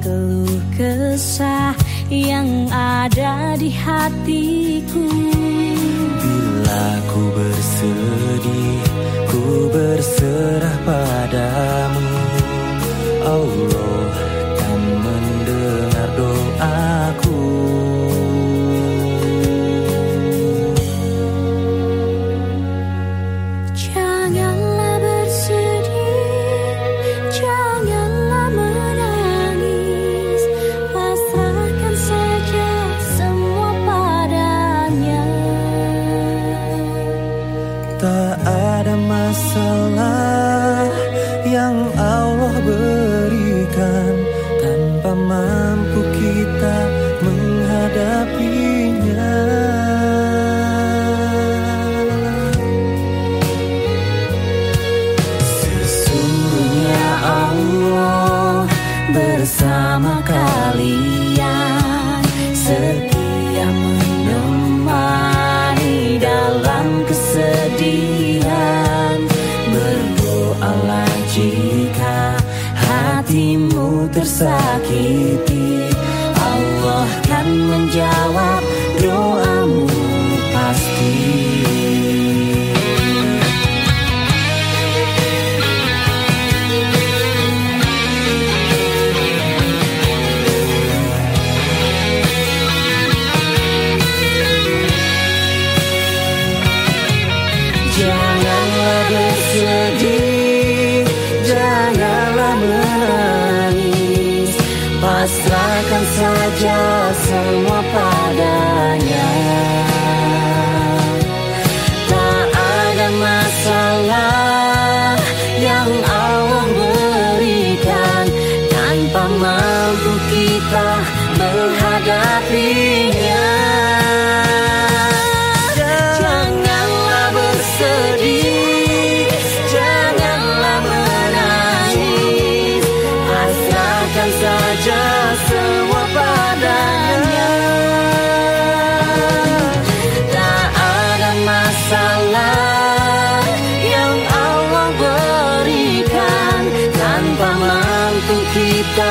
keluh kesah yang ada di hatiku. Bila ku bersedih masalah yang Allah berikan tanpa mampu kita menghadapinya. Sesungguhnya Allah bersama kalian jika hatimu tersakiti Allah kan menjawab serahkan saja semua padanya. Tak ada masalah yang Allah berikan. Tanpa mampu kita menghadapinya. kita